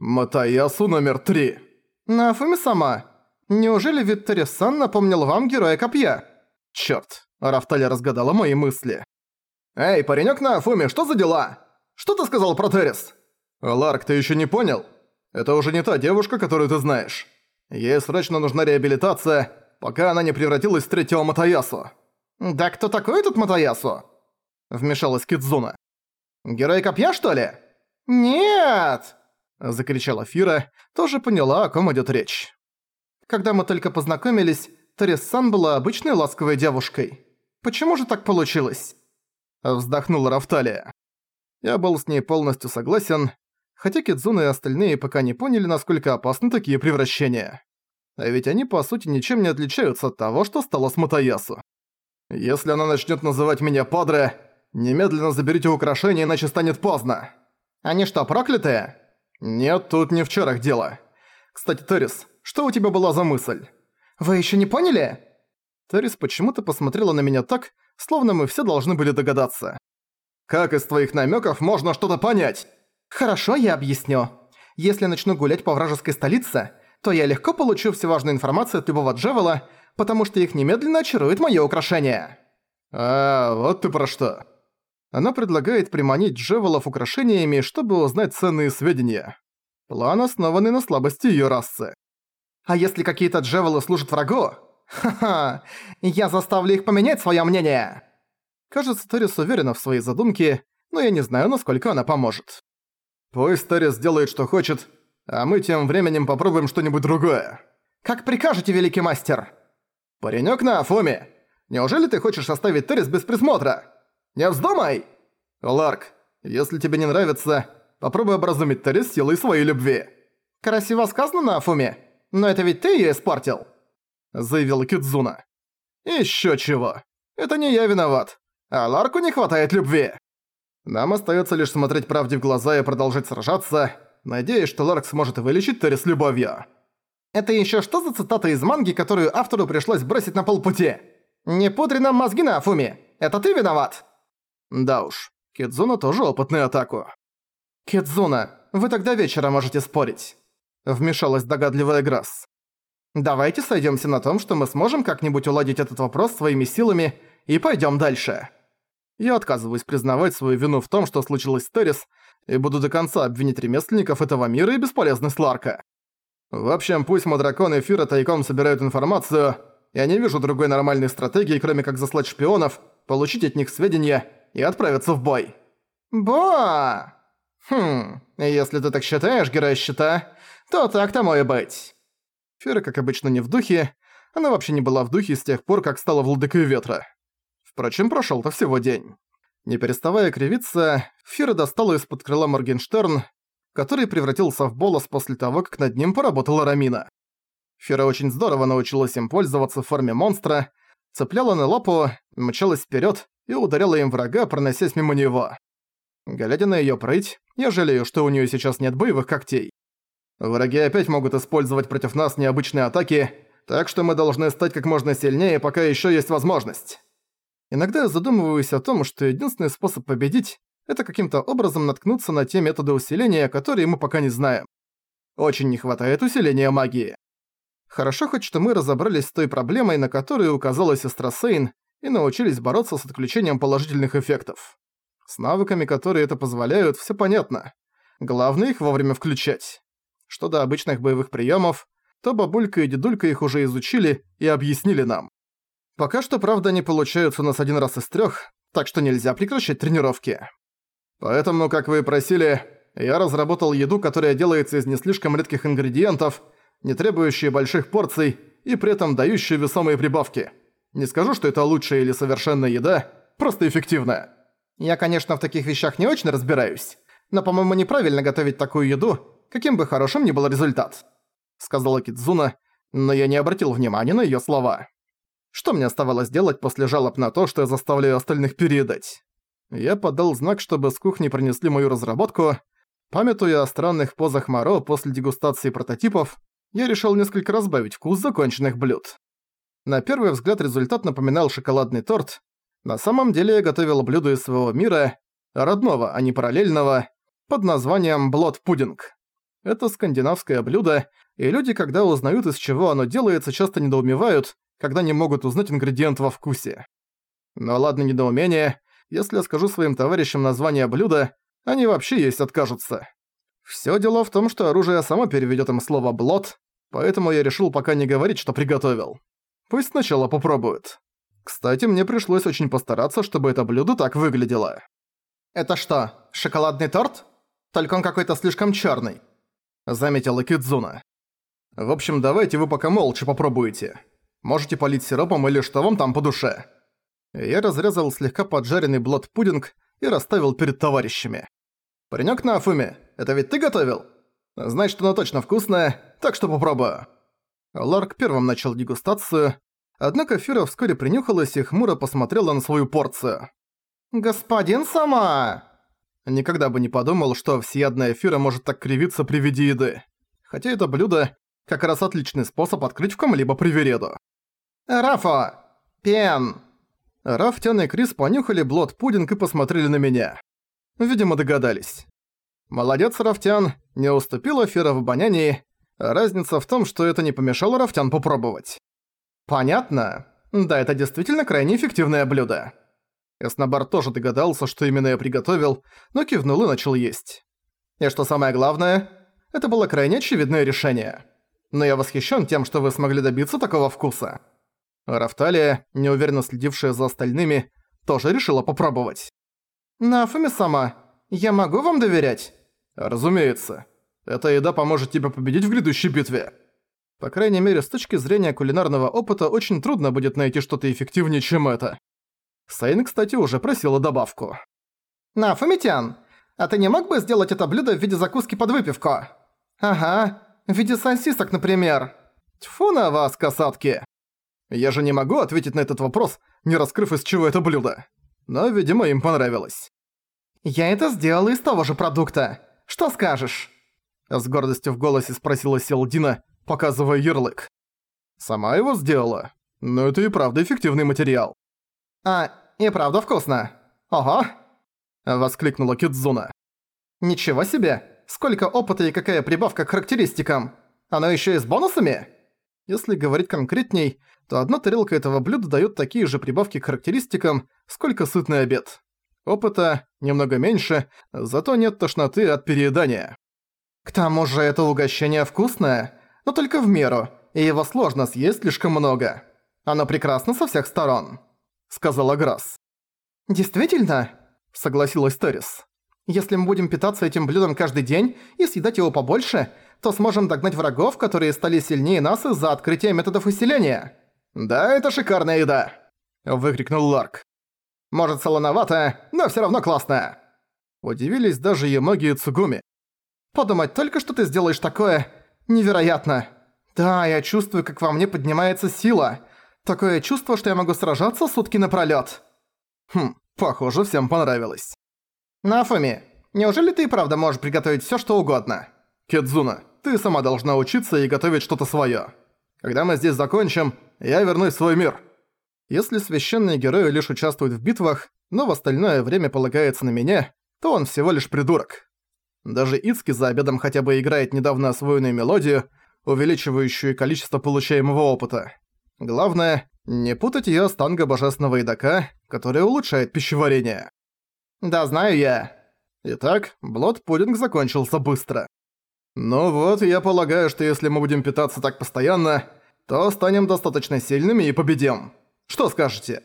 Матаясу номер три. Нафуми сама. Неужели Виттери-сан напомнил вам героя копья? Чёрт, Рафтали разгадала мои мысли. «Эй, паренёк на Афуме, что за дела? Что ты сказал про Террис?» «Ларк, ты ещё не понял? Это уже не та девушка, которую ты знаешь. Ей срочно нужна реабилитация, пока она не превратилась в третьего Матаясу». «Да кто такой этот Матаясу?» Вмешалась Кидзуна. «Герой копья, что ли?» «Нет!» Закричала Фира, тоже поняла, о ком идёт речь. Когда мы только познакомились, Терес-сан была обычной ласковой девушкой. Почему же так получилось? Вздохнула Рафталия. Я был с ней полностью согласен, хотя Кидзуна и остальные пока не поняли, насколько опасны такие превращения. А ведь они по сути ничем не отличаются от того, что стало с Матаясу. Если она начнет называть меня Падре, немедленно заберите украшения, иначе станет поздно. Они что, проклятые? Нет, тут не в чарах дело. Кстати, Террис, что у тебя была за мысль? Вы еще не поняли? Террис почему-то посмотрела на меня так, словно мы все должны были догадаться. Как из твоих намеков можно что-то понять? Хорошо, я объясню. Если начну гулять по вражеской столице, то я легко получу всю важную информацию от любого Джевела, потому что их немедленно очарует моё украшение. А, вот ты про что. Она предлагает приманить Джевелов украшениями, чтобы узнать ценные сведения. План, основанный на слабости её расы. А если какие-то Джевелы служат врагу? Ха-ха, я заставлю их поменять своё мнение. Кажется, Торис уверена в своей задумке, но я не знаю, насколько она поможет. Пусть Торис делает, что хочет, а мы тем временем попробуем что-нибудь другое. Как прикажете, великий мастер? Паренёк на Афоме, неужели ты хочешь оставить Торис без присмотра? Не вздумай! Ларк, если тебе не нравится, попробуй образумить Торис силой своей любви. Красиво сказано на Афуме, но это ведь ты её испортил, заявил Кидзуна. Ещё чего. Это не я виноват, а Ларку не хватает любви. Нам остаётся лишь смотреть правде в глаза и продолжать сражаться, надеясь, что Ларк сможет вылечить Торис любовью. Это ещё что за цитата из манги, которую автору пришлось бросить на полпути? Не пудри нам мозги на Афуме, это ты виноват? Да уж, Кидзуна тоже опытный атаку. «Кидзуна, вы тогда вечером можете спорить», — вмешалась догадливая Грасс. «Давайте сойдёмся на том, что мы сможем как-нибудь уладить этот вопрос своими силами и пойдём дальше». Я отказываюсь признавать свою вину в том, что случилось с Террис, и буду до конца обвинить ремесленников этого мира и бесполезность Ларка. В общем, пусть Мадракон и Фира тайком собирают информацию, я не вижу другой нормальной стратегии, кроме как заслать шпионов, получить от них сведения и отправиться в бой. Ба! Хм, если ты так считаешь, герой щита, то так тому и быть. Фера, как обычно, не в духе. Она вообще не была в духе с тех пор, как стала владыкой ветра. Впрочем, прошёл-то всего день. Не переставая кривиться, Фира достала из-под крыла Моргенштерн, который превратился в болос после того, как над ним поработала Рамина. Фира очень здорово научилась им пользоваться в форме монстра, цепляла на лапу, мчалась вперед и ударяла им врага, проносясь мимо него. Глядя на её прыть, я жалею, что у неё сейчас нет боевых когтей. Враги опять могут использовать против нас необычные атаки, так что мы должны стать как можно сильнее, пока ещё есть возможность. Иногда я задумываюсь о том, что единственный способ победить – это каким-то образом наткнуться на те методы усиления, которые мы пока не знаем. Очень не хватает усиления магии. Хорошо хоть, что мы разобрались с той проблемой, на которую указала сестра Сейн, и научились бороться с отключением положительных эффектов. С навыками, которые это позволяют, все понятно. Главное их вовремя включать. Что до обычных боевых приемов, то бабулька и дедулька их уже изучили и объяснили нам. Пока что, правда, они получаются у нас один раз из трех, так что нельзя прекращать тренировки. Поэтому, как вы и просили, я разработал еду, которая делается из не слишком редких ингредиентов, не требующие больших порций и при этом дающие весомые прибавки. Не скажу, что это лучшая или совершенная еда, просто эффективная. Я, конечно, в таких вещах не очень разбираюсь, но, по-моему, неправильно готовить такую еду, каким бы хорошим ни был результат», — сказала Кидзуна, но я не обратил внимания на её слова. Что мне оставалось делать после жалоб на то, что я заставляю остальных передать? Я подал знак, чтобы с кухни принесли мою разработку. Памятуя о странных позах Моро после дегустации прототипов, я решил несколько разбавить вкус законченных блюд. На первый взгляд результат напоминал шоколадный торт. На самом деле я готовил блюдо из своего мира, родного, а не параллельного, под названием блот-пудинг. Это скандинавское блюдо, и люди, когда узнают, из чего оно делается, часто недоумевают, когда не могут узнать ингредиент во вкусе. Но ладно недоумение, если я скажу своим товарищам название блюда, они вообще есть откажутся. Всё дело в том, что оружие само переведёт им слово «блот», поэтому я решил пока не говорить, что приготовил. Пусть сначала попробуют. Кстати, мне пришлось очень постараться, чтобы это блюдо так выглядело. «Это что, шоколадный торт? Только он какой-то слишком чёрный», — заметила Кидзуна. «В общем, давайте вы пока молча попробуете. Можете полить сиропом или что вам там по душе». Я разрезал слегка поджаренный блот-пудинг и расставил перед товарищами. «Паренёк на Афуме, это ведь ты готовил? Значит, оно точно вкусное, так что попробую». Ларк первым начал дегустацию, однако Фира вскоре принюхалась и хмуро посмотрела на свою порцию. «Господин сама!» Никогда бы не подумал, что всеядная Фира может так кривиться при виде еды. Хотя это блюдо как раз отличный способ открыть в ком-либо привереду. «Рафа! Пен!» Раф, Тян и Крис понюхали блот-пудинг и посмотрели на меня. Видимо, догадались. Молодец, Рафтян, не уступила Фера в обонянии. Разница в том, что это не помешало Рафтян попробовать. Понятно. Да, это действительно крайне эффективное блюдо. Эснобар тоже догадался, что именно я приготовил, но кивнул и начал есть. И что самое главное, это было крайне очевидное решение. Но я восхищен тем, что вы смогли добиться такого вкуса. Рафталия, неуверенно следившая за остальными, тоже решила попробовать. «Нафуми сама, я могу вам доверять?» «Разумеется. Эта еда поможет тебе победить в грядущей битве». По крайней мере, с точки зрения кулинарного опыта, очень трудно будет найти что-то эффективнее, чем это. Сайн, кстати, уже просила добавку. «Нафумитян, а ты не мог бы сделать это блюдо в виде закуски под выпивку?» «Ага, в виде сосисок, например». Тьфу на вас, касатки. Я же не могу ответить на этот вопрос, не раскрыв из чего это блюдо. Но, видимо, им понравилось. «Я это сделала из того же продукта. Что скажешь?» С гордостью в голосе спросила Селдина, показывая ярлык. «Сама его сделала. Но это и правда эффективный материал». «А, и правда вкусно. Ого!» Воскликнула Кидзуна. «Ничего себе! Сколько опыта и какая прибавка к характеристикам! Оно ещё и с бонусами?» Если говорить конкретней, то одна тарелка этого блюда даёт такие же прибавки к характеристикам, сколько сытный обед. Опыта немного меньше, зато нет тошноты от переедания. К тому же это угощение вкусное, но только в меру, и его сложно съесть слишком много. Оно прекрасно со всех сторон», — сказала Грасс. «Действительно?» — согласилась Террис. «Если мы будем питаться этим блюдом каждый день и съедать его побольше, то сможем догнать врагов, которые стали сильнее нас из-за открытия методов усиления». «Да, это шикарная еда!» – выкрикнул Ларк. «Может, солоновато, но всё равно классно!» Удивились даже Ямаги и Цугуми. «Подумать только, что ты сделаешь такое! Невероятно! Да, я чувствую, как во мне поднимается сила. Такое чувство, что я могу сражаться сутки напролёт!» Хм, похоже, всем понравилось. «Нафуми, неужели ты и правда можешь приготовить всё, что угодно?» «Кедзуна, ты сама должна учиться и готовить что-то своё. Когда мы здесь закончим, я вернусь в свой мир. Если священные герои лишь участвуют в битвах, но в остальное время полагается на меня, то он всего лишь придурок. Даже Ицки за обедом хотя бы играет недавно освоенную мелодию, увеличивающую количество получаемого опыта. Главное, не путать её с танго божественного едока, который улучшает пищеварение. Да, знаю я. Итак, блот-пудинг закончился быстро. Ну вот, я полагаю, что если мы будем питаться так постоянно, то станем достаточно сильными и победим. Что скажете?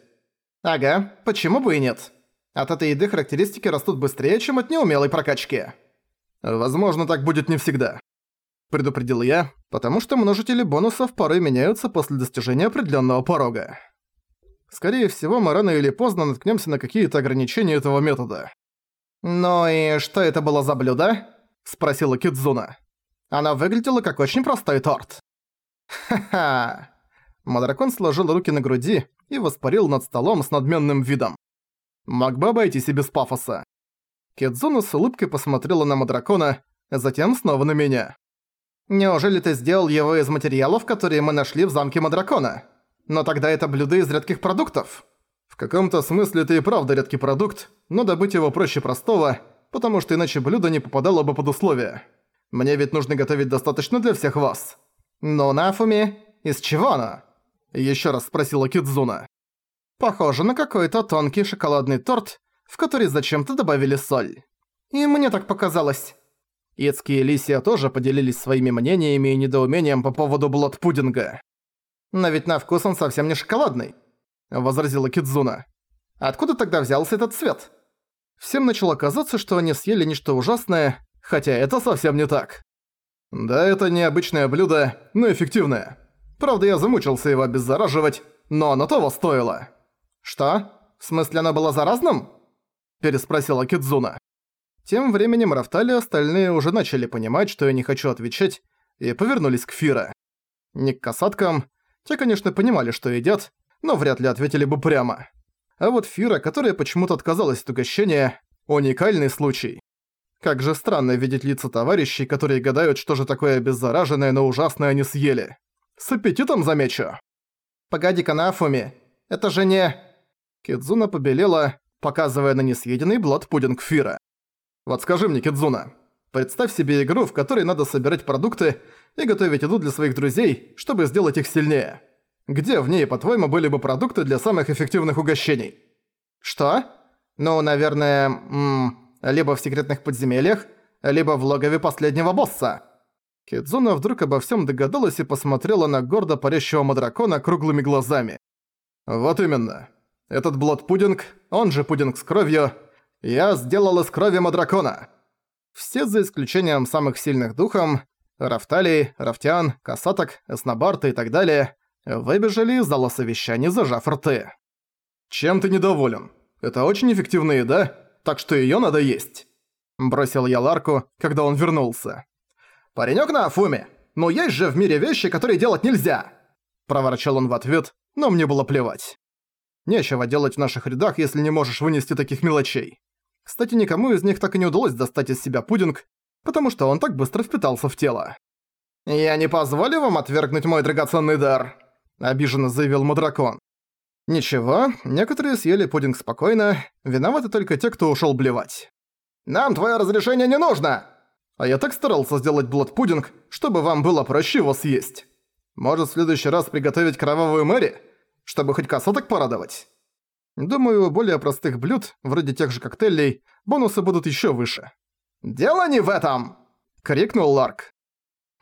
Ага, почему бы и нет? От этой еды характеристики растут быстрее, чем от неумелой прокачки. Возможно, так будет не всегда. Предупредил я, потому что множители бонусов порой меняются после достижения определенного порога. Скорее всего, мы рано или поздно наткнемся на какие-то ограничения этого метода. «Ну и что это было за блюдо?» – спросила Кидзуна. Она выглядела как очень простой торт. «Ха-ха!» Мадракон сложил руки на груди и воспарил над столом с надменным видом. Мог бы обойтись и без пафоса. Кедзуна с улыбкой посмотрела на Мадракона, затем снова на меня. «Неужели ты сделал его из материалов, которые мы нашли в замке Мадракона? Но тогда это блюдо из редких продуктов». В каком-то смысле это и правда редкий продукт, но добыть его проще простого, потому что иначе блюдо не попадало бы под условия. Мне ведь нужно готовить достаточно для всех вас». «Но Нафуми, из чего она?» Ещё раз спросила Кидзуна. «Похоже на какой-то тонкий шоколадный торт, в который зачем-то добавили соль. И мне так показалось». Ицки и Лисия тоже поделились своими мнениями и недоумением по поводу блот-пудинга. «Но ведь на вкус он совсем не шоколадный», — возразила Кидзуна. «Откуда тогда взялся этот цвет?» Всем начало казаться, что они съели нечто ужасное, хотя это совсем не так. Да, это необычное блюдо, но эффективное. Правда, я замучился его обеззараживать, но оно того стоило. «Что? В смысле оно было заразным?» – переспросила Кидзуна. Тем временем Рафтали остальные уже начали понимать, что я не хочу отвечать, и повернулись к Фира. Не к касаткам. Те, конечно, понимали, что едят, но вряд ли ответили бы прямо. А вот Фира, которая почему-то отказалась от угощения, уникальный случай. Как же странно видеть лица товарищей, которые гадают, что же такое обеззараженное, но ужасное они съели. С аппетитом замечу. «Погоди-ка, Нафуми, это же не...» Кидзуна побелела, показывая на несъеденный блот-пудинг Фира. Вот скажи мне, Кидзуна, представь себе игру, в которой надо собирать продукты и готовить еду для своих друзей, чтобы сделать их сильнее. Где в ней, по-твоему, были бы продукты для самых эффективных угощений? Что? Ну, наверное, м либо в секретных подземельях, либо в логове последнего босса. Кидзуна вдруг обо всем догадалась и посмотрела на гордо парящего мадракона круглыми глазами. Вот именно. Этот блот-пудинг, он же пудинг с кровью, я сделал из крови Мадракона. Все за исключением самых сильных духом, Рафталий, Рафтиан, Касаток, Эснобарта и так далее, выбежали из зала совещаний, зажав рты. «Чем ты недоволен? Это очень эффективная еда, так что её надо есть», – бросил я Ларку, когда он вернулся. «Паренёк на Афуме, но есть же в мире вещи, которые делать нельзя!» – проворчал он в ответ, но мне было плевать. Нечего делать в наших рядах, если не можешь вынести таких мелочей. Кстати, никому из них так и не удалось достать из себя пудинг, потому что он так быстро впитался в тело. «Я не позволю вам отвергнуть мой драгоценный дар», — обиженно заявил Мадракон. «Ничего, некоторые съели пудинг спокойно, виноваты только те, кто ушёл блевать». «Нам твое разрешение не нужно!» «А я так старался сделать блот-пудинг, чтобы вам было проще его съесть. Может, в следующий раз приготовить кровавую Мэри, чтобы хоть косоток порадовать?» Думаю, у более простых блюд, вроде тех же коктейлей, бонусы будут ещё выше. «Дело не в этом!» — крикнул Ларк.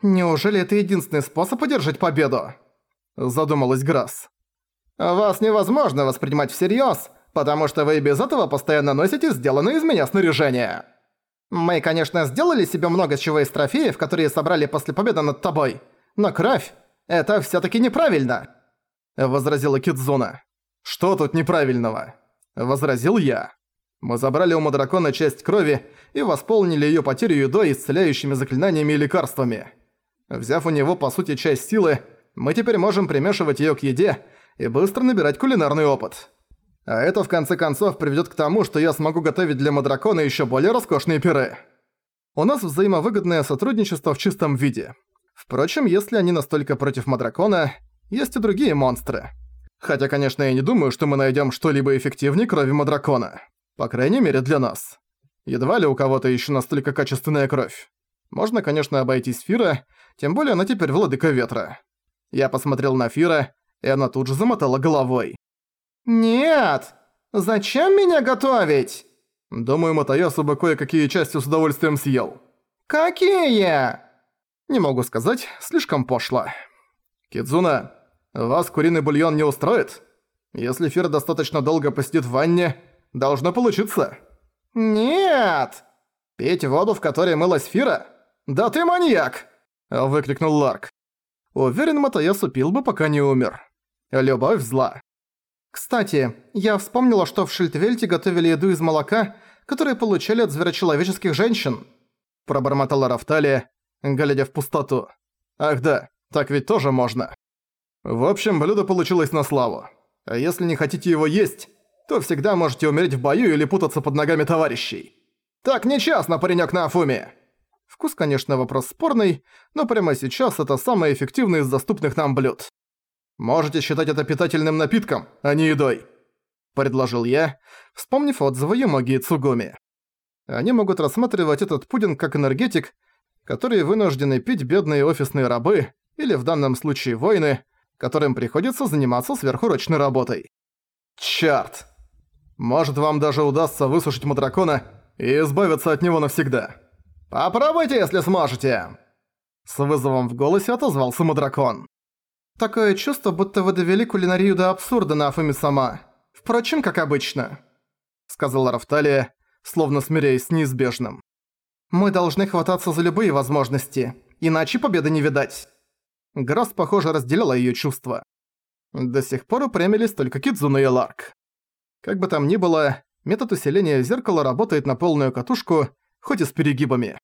«Неужели это единственный способ одержать победу?» — задумалась Грасс. «Вас невозможно воспринимать всерьёз, потому что вы и без этого постоянно носите сделанное из меня снаряжение. Мы, конечно, сделали себе много чего из трофеев, которые собрали после победы над тобой, но кровь — это всё-таки неправильно!» — возразила Кидзуна. «Что тут неправильного?» – возразил я. Мы забрали у Мадракона часть крови и восполнили её потерю едой исцеляющими заклинаниями и лекарствами. Взяв у него, по сути, часть силы, мы теперь можем примешивать её к еде и быстро набирать кулинарный опыт. А это, в конце концов, приведёт к тому, что я смогу готовить для Мадракона ещё более роскошные пиры. У нас взаимовыгодное сотрудничество в чистом виде. Впрочем, если они настолько против Мадракона, есть и другие монстры – Хотя, конечно, я не думаю, что мы найдем что-либо эффективнее крови Мадракона. По крайней мере, для нас. Едва ли у кого-то еще настолько качественная кровь. Можно, конечно, обойтись Фира, тем более она теперь владыка ветра. Я посмотрел на Фира, и она тут же замотала головой. «Нет! Зачем меня готовить?» Думаю, Матаясу бы кое-какие части с удовольствием съел. «Какие?» Не могу сказать, слишком пошло. Кидзуна, вас куриный бульон не устроит? Если Фир достаточно долго посидит в ванне, должно получиться. Нет! Пить воду, в которой мылась Фира? Да ты маньяк! Выкрикнул Ларк. Уверен, Матаясу пил бы, пока не умер. Любовь зла. Кстати, я вспомнила, что в Шильдвельте готовили еду из молока, которое получали от зверочеловеческих женщин. Пробормотала Рафталия, глядя в пустоту. Ах да, так ведь тоже можно. В общем, блюдо получилось на славу. А если не хотите его есть, то всегда можете умереть в бою или путаться под ногами товарищей. Так нечестно, паренёк на Афуме. Вкус, конечно, вопрос спорный, но прямо сейчас это самый эффективный из доступных нам блюд. Можете считать это питательным напитком, а не едой. Предложил я, вспомнив отзывы Юмоги и Цугуми. Они могут рассматривать этот пудинг как энергетик, которые вынуждены пить бедные офисные рабы, или в данном случае воины, которым приходится заниматься сверхурочной работой. Чёрт! Может, вам даже удастся высушить Мадракона и избавиться от него навсегда. Попробуйте, если сможете!» С вызовом в голосе отозвался Мадракон. «Такое чувство, будто вы довели кулинарию до абсурда на Афуми сама. Впрочем, как обычно», — сказала Рафталия, словно смиряясь с неизбежным. «Мы должны хвататься за любые возможности, иначе победы не видать». Грасс, похоже, разделяла её чувства. До сих пор упрямились только Кидзуна и Ларк. Как бы там ни было, метод усиления зеркала работает на полную катушку, хоть и с перегибами.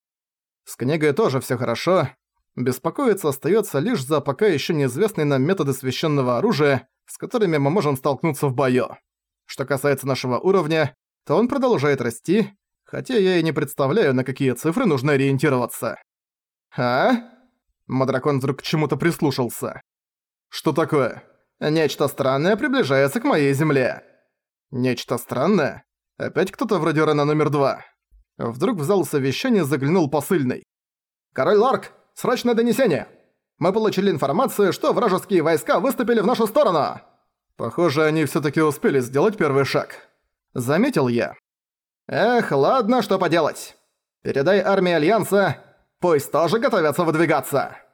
С книгой тоже всё хорошо. Беспокоиться остаётся лишь за пока ещё неизвестные нам методы священного оружия, с которыми мы можем столкнуться в бою. Что касается нашего уровня, то он продолжает расти, хотя я и не представляю, на какие цифры нужно ориентироваться. «А?» Мадракон вдруг к чему-то прислушался. «Что такое?» «Нечто странное приближается к моей земле». «Нечто странное? Опять кто-то вроде Рена номер два?» Вдруг в зал совещания заглянул посыльный. «Король Ларк, срочное донесение! Мы получили информацию, что вражеские войска выступили в нашу сторону!» Похоже, они всё-таки успели сделать первый шаг. Заметил я. «Эх, ладно, что поделать. Передай армии Альянса, пусть тоже готовятся выдвигаться!»